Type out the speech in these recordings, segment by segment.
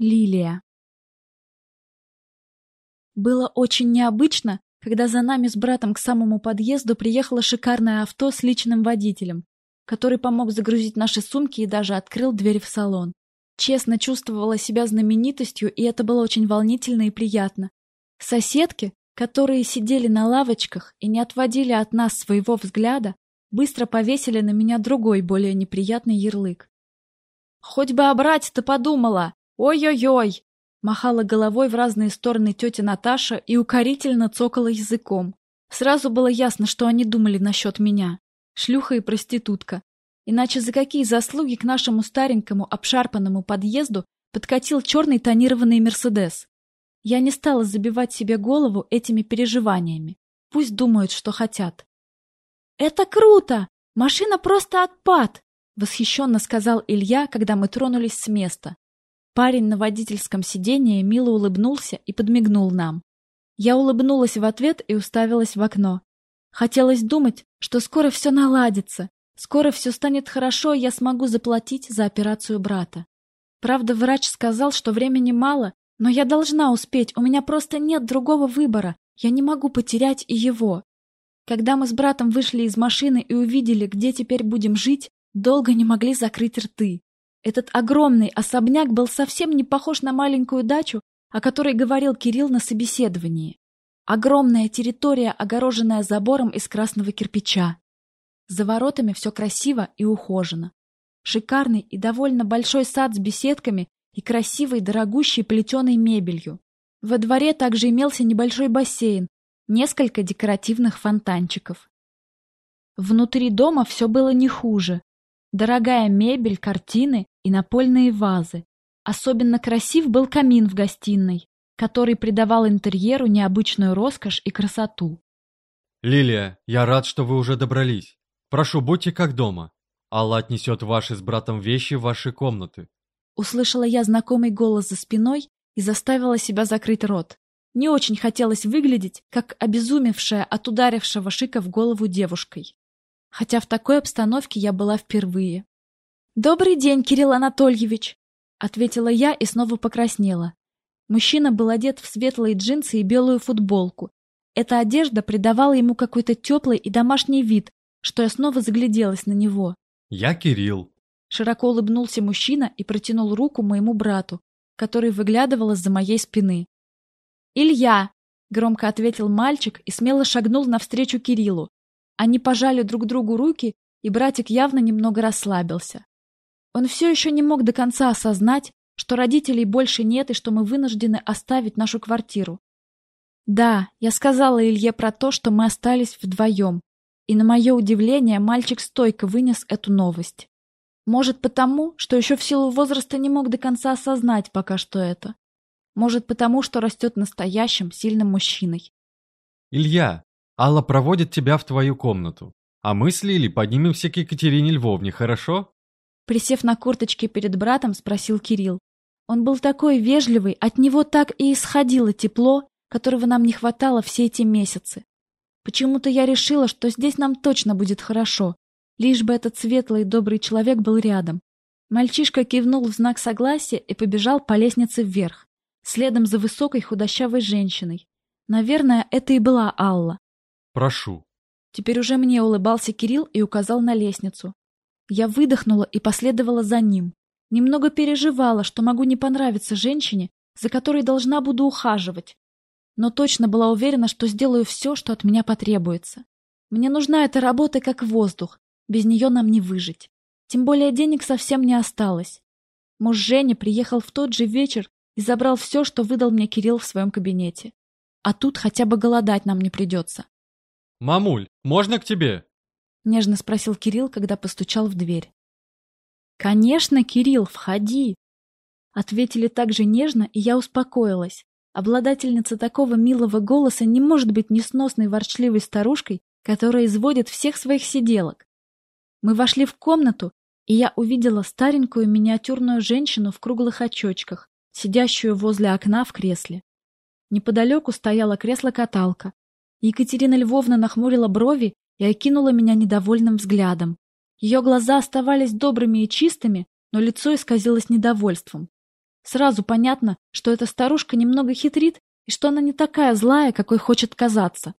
Лилия. Было очень необычно, когда за нами с братом к самому подъезду приехало шикарное авто с личным водителем, который помог загрузить наши сумки и даже открыл дверь в салон. Честно чувствовала себя знаменитостью, и это было очень волнительно и приятно. Соседки, которые сидели на лавочках и не отводили от нас своего взгляда, быстро повесили на меня другой, более неприятный ярлык. «Хоть бы обрать-то подумала! Ой-ой-ой!» Махала головой в разные стороны тетя Наташа и укорительно цокала языком. Сразу было ясно, что они думали насчет меня. Шлюха и проститутка. Иначе за какие заслуги к нашему старенькому обшарпанному подъезду подкатил черный тонированный «Мерседес»? Я не стала забивать себе голову этими переживаниями. Пусть думают, что хотят. «Это круто! Машина просто отпад!» — восхищенно сказал Илья, когда мы тронулись с места. Парень на водительском сиденье мило улыбнулся и подмигнул нам. Я улыбнулась в ответ и уставилась в окно. Хотелось думать, что скоро все наладится, скоро все станет хорошо, и я смогу заплатить за операцию брата. Правда, врач сказал, что времени мало, но я должна успеть, у меня просто нет другого выбора, я не могу потерять и его. Когда мы с братом вышли из машины и увидели, где теперь будем жить, долго не могли закрыть рты. Этот огромный особняк был совсем не похож на маленькую дачу, о которой говорил Кирилл на собеседовании. Огромная территория, огороженная забором из красного кирпича. За воротами все красиво и ухожено. Шикарный и довольно большой сад с беседками и красивой дорогущей плетеной мебелью. Во дворе также имелся небольшой бассейн, несколько декоративных фонтанчиков. Внутри дома все было не хуже. Дорогая мебель, картины и напольные вазы. Особенно красив был камин в гостиной, который придавал интерьеру необычную роскошь и красоту. «Лилия, я рад, что вы уже добрались. Прошу, будьте как дома. Алла отнесет ваши с братом вещи в ваши комнаты». Услышала я знакомый голос за спиной и заставила себя закрыть рот. Не очень хотелось выглядеть, как обезумевшая от ударившего шика в голову девушкой. Хотя в такой обстановке я была впервые. «Добрый день, Кирилл Анатольевич!» — ответила я и снова покраснела. Мужчина был одет в светлые джинсы и белую футболку. Эта одежда придавала ему какой-то теплый и домашний вид, что я снова загляделась на него. «Я Кирилл!» Широко улыбнулся мужчина и протянул руку моему брату, который выглядывал из-за моей спины. «Илья!» — громко ответил мальчик и смело шагнул навстречу Кириллу. Они пожали друг другу руки, и братик явно немного расслабился. Он все еще не мог до конца осознать, что родителей больше нет и что мы вынуждены оставить нашу квартиру. Да, я сказала Илье про то, что мы остались вдвоем, и на мое удивление мальчик стойко вынес эту новость. Может потому, что еще в силу возраста не мог до конца осознать пока что это. Может потому, что растет настоящим, сильным мужчиной. «Илья, Алла проводит тебя в твою комнату, а мы с Лили поднимемся к Екатерине Львовне, хорошо?» Присев на курточке перед братом, спросил Кирилл. Он был такой вежливый, от него так и исходило тепло, которого нам не хватало все эти месяцы. Почему-то я решила, что здесь нам точно будет хорошо, лишь бы этот светлый и добрый человек был рядом. Мальчишка кивнул в знак согласия и побежал по лестнице вверх, следом за высокой худощавой женщиной. Наверное, это и была Алла. «Прошу». Теперь уже мне улыбался Кирилл и указал на лестницу. Я выдохнула и последовала за ним. Немного переживала, что могу не понравиться женщине, за которой должна буду ухаживать. Но точно была уверена, что сделаю все, что от меня потребуется. Мне нужна эта работа как воздух. Без нее нам не выжить. Тем более денег совсем не осталось. Муж Женя приехал в тот же вечер и забрал все, что выдал мне Кирилл в своем кабинете. А тут хотя бы голодать нам не придется. «Мамуль, можно к тебе?» — нежно спросил Кирилл, когда постучал в дверь. «Конечно, Кирилл, входи!» Ответили так же нежно, и я успокоилась. Обладательница такого милого голоса не может быть несносной ворчливой старушкой, которая изводит всех своих сиделок. Мы вошли в комнату, и я увидела старенькую миниатюрную женщину в круглых очочках, сидящую возле окна в кресле. Неподалеку стояло кресло-каталка. Екатерина Львовна нахмурила брови и окинула меня недовольным взглядом. Ее глаза оставались добрыми и чистыми, но лицо исказилось недовольством. Сразу понятно, что эта старушка немного хитрит и что она не такая злая, какой хочет казаться.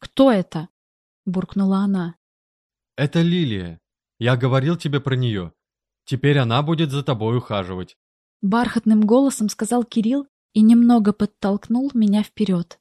«Кто это?» — буркнула она. «Это Лилия. Я говорил тебе про нее. Теперь она будет за тобой ухаживать». Бархатным голосом сказал Кирилл и немного подтолкнул меня вперед.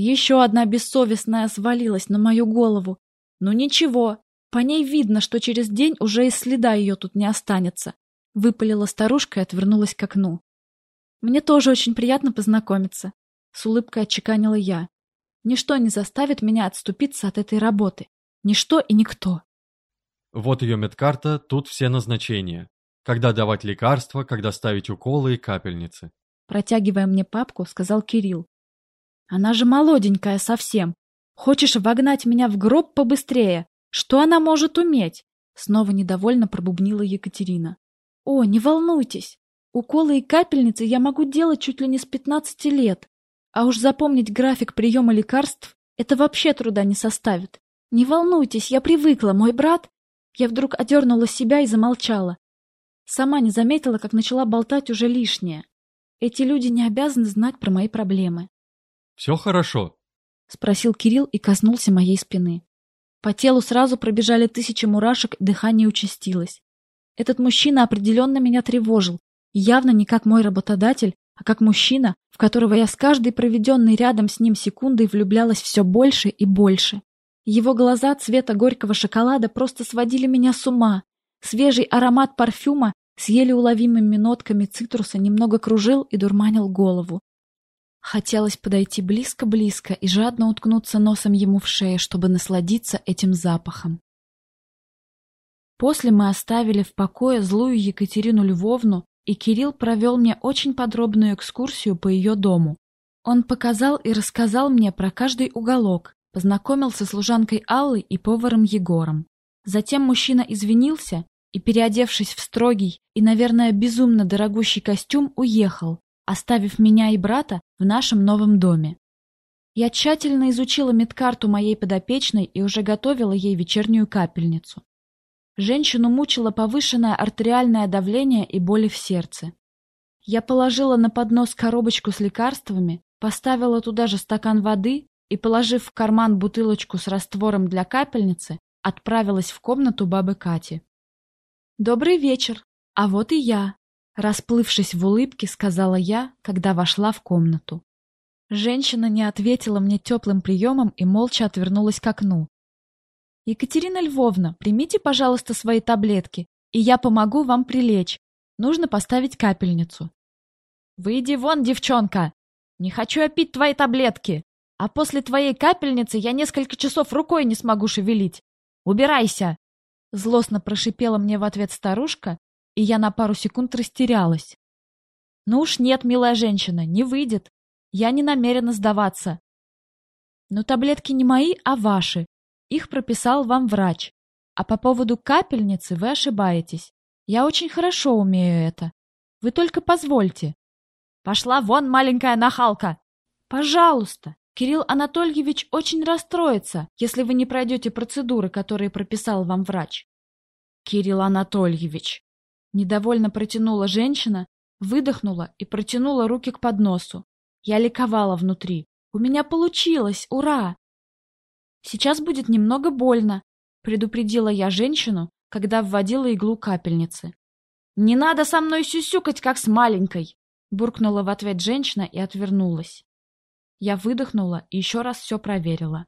Еще одна бессовестная свалилась на мою голову. Ну ничего, по ней видно, что через день уже и следа ее тут не останется. Выпалила старушка и отвернулась к окну. Мне тоже очень приятно познакомиться. С улыбкой отчеканила я. Ничто не заставит меня отступиться от этой работы. Ничто и никто. Вот ее медкарта, тут все назначения. Когда давать лекарства, когда ставить уколы и капельницы. Протягивая мне папку, сказал Кирилл. Она же молоденькая совсем. Хочешь вогнать меня в гроб побыстрее? Что она может уметь? Снова недовольно пробубнила Екатерина. О, не волнуйтесь. Уколы и капельницы я могу делать чуть ли не с 15 лет. А уж запомнить график приема лекарств — это вообще труда не составит. Не волнуйтесь, я привыкла, мой брат... Я вдруг одернула себя и замолчала. Сама не заметила, как начала болтать уже лишнее. Эти люди не обязаны знать про мои проблемы. «Все хорошо?» — спросил Кирилл и коснулся моей спины. По телу сразу пробежали тысячи мурашек, дыхание участилось. Этот мужчина определенно меня тревожил, явно не как мой работодатель, а как мужчина, в которого я с каждой проведенной рядом с ним секундой влюблялась все больше и больше. Его глаза цвета горького шоколада просто сводили меня с ума. Свежий аромат парфюма с еле уловимыми нотками цитруса немного кружил и дурманил голову. Хотелось подойти близко-близко и жадно уткнуться носом ему в шею, чтобы насладиться этим запахом. После мы оставили в покое злую Екатерину Львовну, и Кирилл провел мне очень подробную экскурсию по ее дому. Он показал и рассказал мне про каждый уголок, познакомился с служанкой Аллой и поваром Егором. Затем мужчина извинился и, переодевшись в строгий и, наверное, безумно дорогущий костюм, уехал, оставив меня и брата в нашем новом доме. Я тщательно изучила медкарту моей подопечной и уже готовила ей вечернюю капельницу. Женщину мучило повышенное артериальное давление и боли в сердце. Я положила на поднос коробочку с лекарствами, поставила туда же стакан воды и, положив в карман бутылочку с раствором для капельницы, отправилась в комнату бабы Кати. «Добрый вечер! А вот и я!» Расплывшись в улыбке, сказала я, когда вошла в комнату. Женщина не ответила мне теплым приемом и молча отвернулась к окну. «Екатерина Львовна, примите, пожалуйста, свои таблетки, и я помогу вам прилечь. Нужно поставить капельницу». «Выйди вон, девчонка! Не хочу я пить твои таблетки, а после твоей капельницы я несколько часов рукой не смогу шевелить. Убирайся!» Злостно прошипела мне в ответ старушка и я на пару секунд растерялась. Ну уж нет, милая женщина, не выйдет. Я не намерена сдаваться. Но таблетки не мои, а ваши. Их прописал вам врач. А по поводу капельницы вы ошибаетесь. Я очень хорошо умею это. Вы только позвольте. Пошла вон, маленькая нахалка. Пожалуйста. Кирилл Анатольевич очень расстроится, если вы не пройдете процедуры, которые прописал вам врач. Кирилл Анатольевич, Недовольно протянула женщина, выдохнула и протянула руки к подносу. Я ликовала внутри. У меня получилось! Ура! Сейчас будет немного больно, предупредила я женщину, когда вводила иглу капельницы. «Не надо со мной сюсюкать, как с маленькой!» буркнула в ответ женщина и отвернулась. Я выдохнула и еще раз все проверила.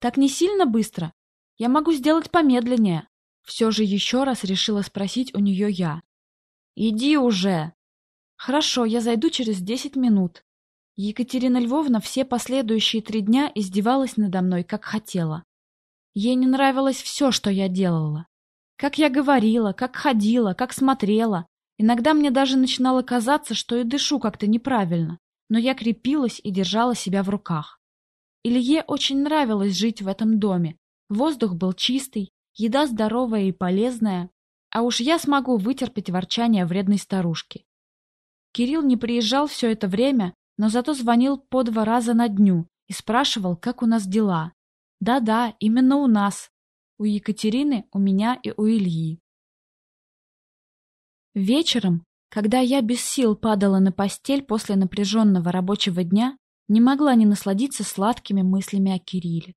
«Так не сильно быстро? Я могу сделать помедленнее», все же еще раз решила спросить у нее я. «Иди уже!» «Хорошо, я зайду через десять минут». Екатерина Львовна все последующие три дня издевалась надо мной, как хотела. Ей не нравилось все, что я делала. Как я говорила, как ходила, как смотрела. Иногда мне даже начинало казаться, что и дышу как-то неправильно, но я крепилась и держала себя в руках. Илье очень нравилось жить в этом доме. Воздух был чистый, еда здоровая и полезная, а уж я смогу вытерпеть ворчание вредной старушки. Кирилл не приезжал все это время, но зато звонил по два раза на дню и спрашивал, как у нас дела. Да-да, именно у нас. У Екатерины, у меня и у Ильи. Вечером, Когда я без сил падала на постель после напряженного рабочего дня, не могла не насладиться сладкими мыслями о Кирилле.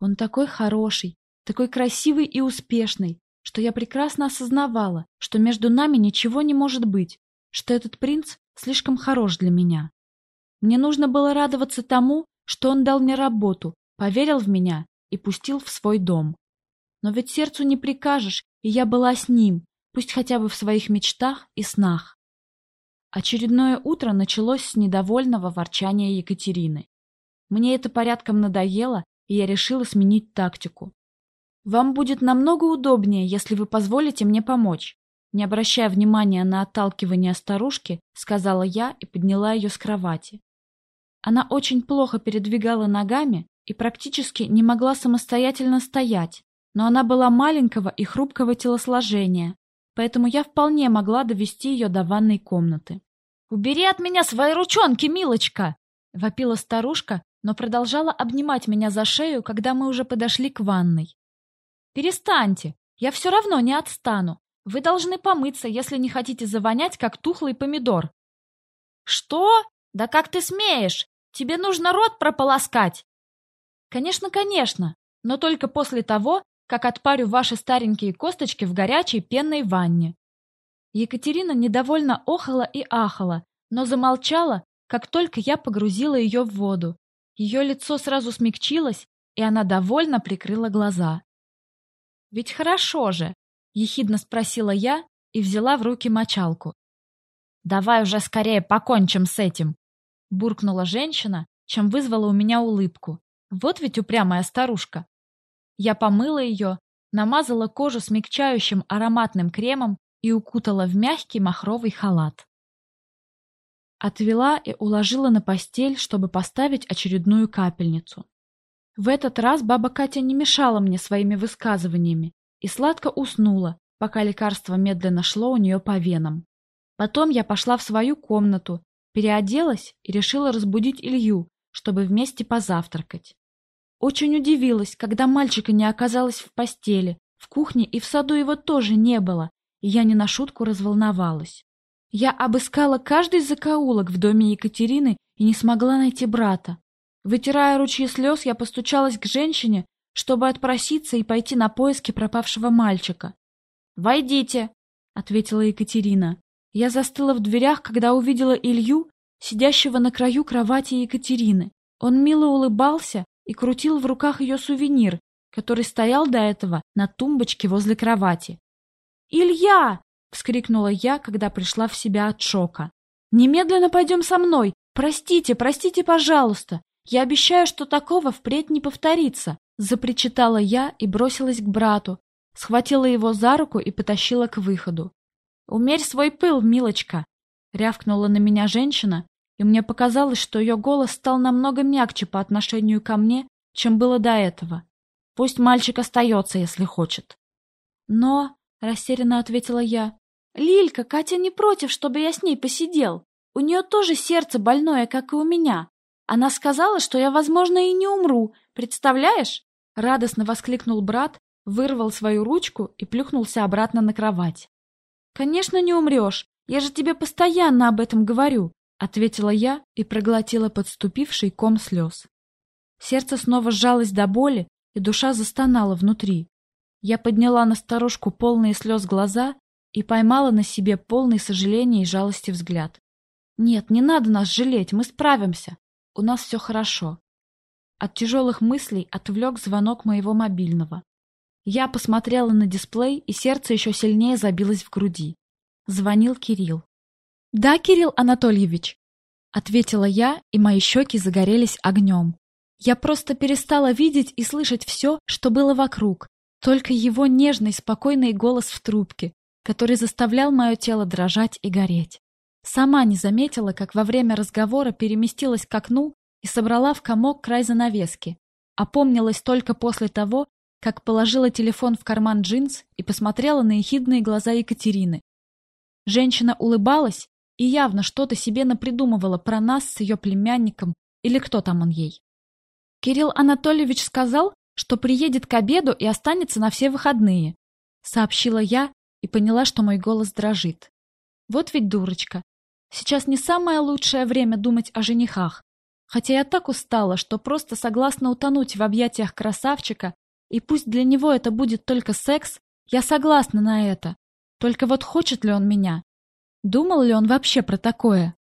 Он такой хороший, такой красивый и успешный, что я прекрасно осознавала, что между нами ничего не может быть, что этот принц слишком хорош для меня. Мне нужно было радоваться тому, что он дал мне работу, поверил в меня и пустил в свой дом. Но ведь сердцу не прикажешь, и я была с ним, пусть хотя бы в своих мечтах и снах. Очередное утро началось с недовольного ворчания Екатерины. Мне это порядком надоело, и я решила сменить тактику. «Вам будет намного удобнее, если вы позволите мне помочь», не обращая внимания на отталкивание старушки, сказала я и подняла ее с кровати. Она очень плохо передвигала ногами и практически не могла самостоятельно стоять, но она была маленького и хрупкого телосложения, поэтому я вполне могла довести ее до ванной комнаты. «Убери от меня свои ручонки, милочка!» — вопила старушка, но продолжала обнимать меня за шею, когда мы уже подошли к ванной. «Перестаньте! Я все равно не отстану. Вы должны помыться, если не хотите завонять, как тухлый помидор». «Что? Да как ты смеешь? Тебе нужно рот прополоскать!» «Конечно, конечно, но только после того, как отпарю ваши старенькие косточки в горячей пенной ванне. Екатерина недовольно охала и ахала, но замолчала, как только я погрузила ее в воду. Ее лицо сразу смягчилось, и она довольно прикрыла глаза. «Ведь хорошо же!» — ехидно спросила я и взяла в руки мочалку. «Давай уже скорее покончим с этим!» — буркнула женщина, чем вызвала у меня улыбку. Вот ведь упрямая старушка. Я помыла ее, намазала кожу смягчающим ароматным кремом и укутала в мягкий махровый халат. Отвела и уложила на постель, чтобы поставить очередную капельницу. В этот раз баба Катя не мешала мне своими высказываниями и сладко уснула, пока лекарство медленно шло у нее по венам. Потом я пошла в свою комнату, переоделась и решила разбудить Илью, чтобы вместе позавтракать. Очень удивилась, когда мальчика не оказалось в постели. В кухне и в саду его тоже не было, и я не на шутку разволновалась. Я обыскала каждый закоулок в доме Екатерины и не смогла найти брата. Вытирая ручьи слез, я постучалась к женщине, чтобы отпроситься и пойти на поиски пропавшего мальчика. «Войдите», — ответила Екатерина. Я застыла в дверях, когда увидела Илью, сидящего на краю кровати Екатерины. Он мило улыбался и крутил в руках ее сувенир, который стоял до этого на тумбочке возле кровати. «Илья!» — вскрикнула я, когда пришла в себя от шока. «Немедленно пойдем со мной! Простите, простите, пожалуйста! Я обещаю, что такого впредь не повторится!» Запричитала я и бросилась к брату, схватила его за руку и потащила к выходу. «Умерь свой пыл, милочка!» — рявкнула на меня женщина, и мне показалось, что ее голос стал намного мягче по отношению ко мне, чем было до этого. Пусть мальчик остается, если хочет. Но, — растерянно ответила я, — Лилька, Катя не против, чтобы я с ней посидел. У нее тоже сердце больное, как и у меня. Она сказала, что я, возможно, и не умру. Представляешь? Радостно воскликнул брат, вырвал свою ручку и плюхнулся обратно на кровать. «Конечно не умрешь. Я же тебе постоянно об этом говорю. — ответила я и проглотила подступивший ком слез. Сердце снова сжалось до боли, и душа застонала внутри. Я подняла на старушку полные слез глаза и поймала на себе полный сожаления и жалости взгляд. «Нет, не надо нас жалеть, мы справимся. У нас все хорошо». От тяжелых мыслей отвлек звонок моего мобильного. Я посмотрела на дисплей, и сердце еще сильнее забилось в груди. Звонил Кирилл. «Да, Кирилл Анатольевич», — ответила я, и мои щеки загорелись огнем. Я просто перестала видеть и слышать все, что было вокруг, только его нежный, спокойный голос в трубке, который заставлял мое тело дрожать и гореть. Сама не заметила, как во время разговора переместилась к окну и собрала в комок край занавески. Опомнилась только после того, как положила телефон в карман джинс и посмотрела на ехидные глаза Екатерины. Женщина улыбалась и явно что-то себе напридумывала про нас с ее племянником или кто там он ей. Кирилл Анатольевич сказал, что приедет к обеду и останется на все выходные, сообщила я и поняла, что мой голос дрожит. Вот ведь дурочка. Сейчас не самое лучшее время думать о женихах. Хотя я так устала, что просто согласна утонуть в объятиях красавчика, и пусть для него это будет только секс, я согласна на это. Только вот хочет ли он меня? Думал ли он вообще про такое?